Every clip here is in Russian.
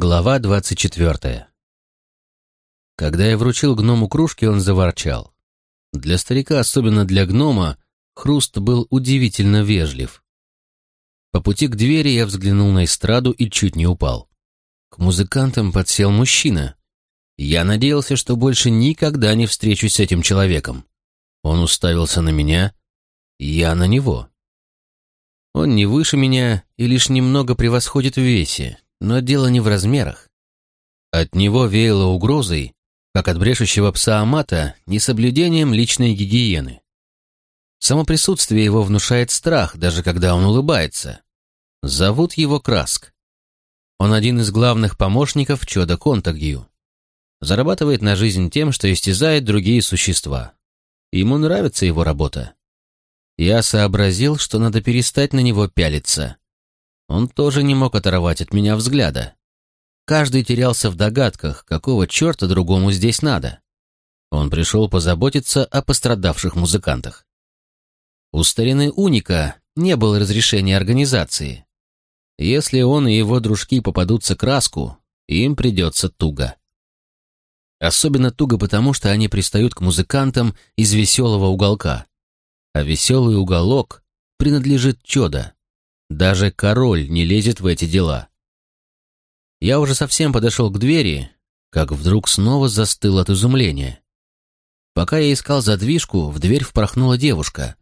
Глава двадцать четвертая. Когда я вручил гному кружки, он заворчал. Для старика, особенно для гнома, Хруст был удивительно вежлив. По пути к двери я взглянул на эстраду и чуть не упал. К музыкантам подсел мужчина. Я надеялся, что больше никогда не встречусь с этим человеком. Он уставился на меня, я на него. Он не выше меня и лишь немного превосходит в весе, но дело не в размерах. От него веяло угрозой, как от брешущего пса Амата, несоблюдением личной гигиены. Само присутствие его внушает страх, даже когда он улыбается. Зовут его Краск. Он один из главных помощников Чода Контагью. Зарабатывает на жизнь тем, что истязает другие существа. Ему нравится его работа. Я сообразил, что надо перестать на него пялиться. Он тоже не мог оторвать от меня взгляда. Каждый терялся в догадках, какого черта другому здесь надо. Он пришел позаботиться о пострадавших музыкантах. У старины Уника не было разрешения организации. Если он и его дружки попадутся краску, им придется туго. Особенно туго потому, что они пристают к музыкантам из веселого уголка. А веселый уголок принадлежит Чода. Даже король не лезет в эти дела. Я уже совсем подошел к двери, как вдруг снова застыл от изумления. Пока я искал задвижку, в дверь впорхнула девушка.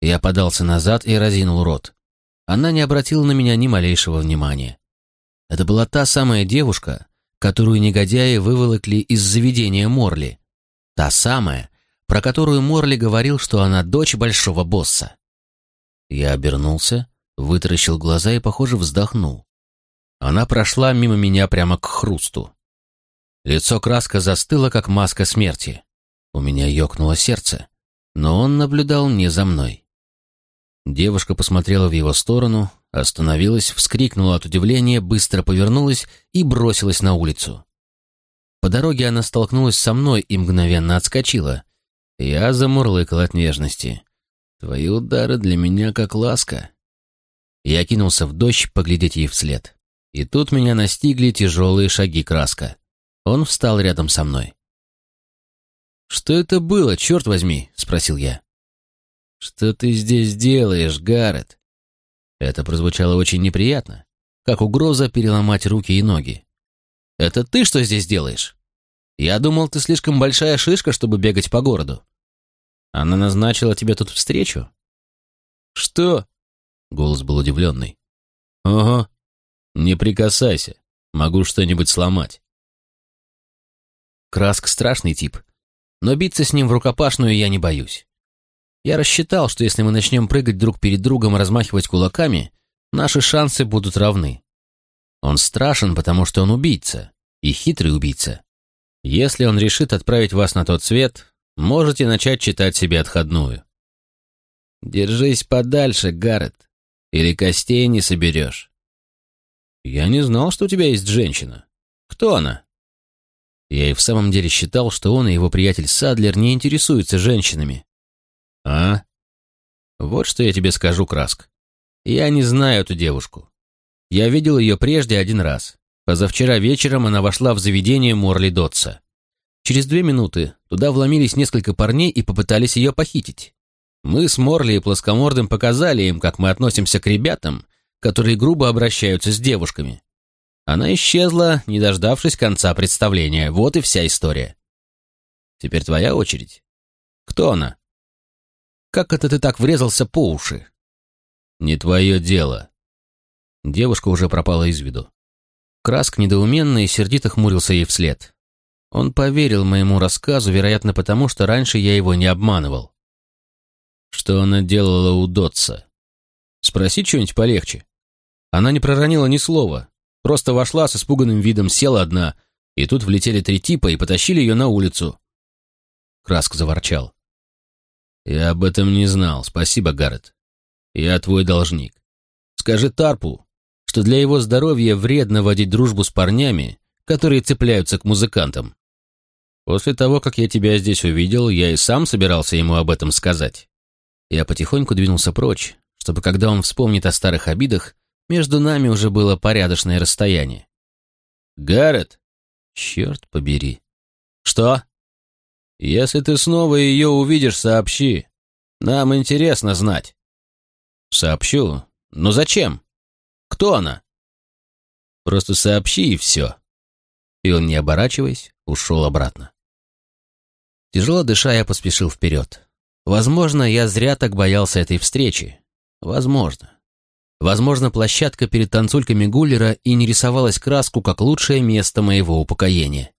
Я подался назад и разинул рот. Она не обратила на меня ни малейшего внимания. Это была та самая девушка, которую негодяи выволокли из заведения Морли. Та самая, про которую Морли говорил, что она дочь большого босса. Я обернулся вытаращил глаза и, похоже, вздохнул. Она прошла мимо меня прямо к хрусту. Лицо краска застыло, как маска смерти. У меня ёкнуло сердце, но он наблюдал не за мной. Девушка посмотрела в его сторону, остановилась, вскрикнула от удивления, быстро повернулась и бросилась на улицу. По дороге она столкнулась со мной и мгновенно отскочила. Я замурлыкал от нежности. «Твои удары для меня как ласка». Я кинулся в дождь поглядеть ей вслед. И тут меня настигли тяжелые шаги краска. Он встал рядом со мной. «Что это было, черт возьми?» — спросил я. «Что ты здесь делаешь, Гаррет?» Это прозвучало очень неприятно, как угроза переломать руки и ноги. «Это ты что здесь делаешь? Я думал, ты слишком большая шишка, чтобы бегать по городу. Она назначила тебе тут встречу?» «Что?» Голос был удивленный. «Ого, не прикасайся, могу что-нибудь сломать». Краск страшный тип, но биться с ним в рукопашную я не боюсь. Я рассчитал, что если мы начнем прыгать друг перед другом и размахивать кулаками, наши шансы будут равны. Он страшен, потому что он убийца, и хитрый убийца. Если он решит отправить вас на тот свет, можете начать читать себе отходную. Держись подальше, Гаррет. Или костей не соберешь. Я не знал, что у тебя есть женщина. Кто она? Я и в самом деле считал, что он и его приятель Садлер не интересуются женщинами. А? Вот что я тебе скажу, Краск. Я не знаю эту девушку. Я видел ее прежде один раз. Позавчера вечером она вошла в заведение Морли Дотса. Через две минуты туда вломились несколько парней и попытались ее похитить. Мы с Морли и Плоскомордым показали им, как мы относимся к ребятам, которые грубо обращаются с девушками. Она исчезла, не дождавшись конца представления. Вот и вся история. Теперь твоя очередь. Кто она? Как это ты так врезался по уши? Не твое дело. Девушка уже пропала из виду. Краск недоуменно и сердито хмурился ей вслед. Он поверил моему рассказу, вероятно, потому что раньше я его не обманывал. Что она делала у Дотса? Спроси что-нибудь полегче. Она не проронила ни слова, просто вошла с испуганным видом, села одна, и тут влетели три типа и потащили ее на улицу. Краск заворчал. «Я об этом не знал. Спасибо, Гаррет. Я твой должник. Скажи Тарпу, что для его здоровья вредно водить дружбу с парнями, которые цепляются к музыкантам. После того, как я тебя здесь увидел, я и сам собирался ему об этом сказать. Я потихоньку двинулся прочь, чтобы когда он вспомнит о старых обидах, между нами уже было порядочное расстояние. Гаррет? Черт побери. Что? Если ты снова ее увидишь, сообщи. Нам интересно знать. Сообщу. Но зачем? Кто она? Просто сообщи и все. И он, не оборачиваясь, ушел обратно. Тяжело дыша, я поспешил вперед. Возможно, я зря так боялся этой встречи. Возможно. Возможно, площадка перед танцульками Гуллера и не рисовалась краску как лучшее место моего упокоения.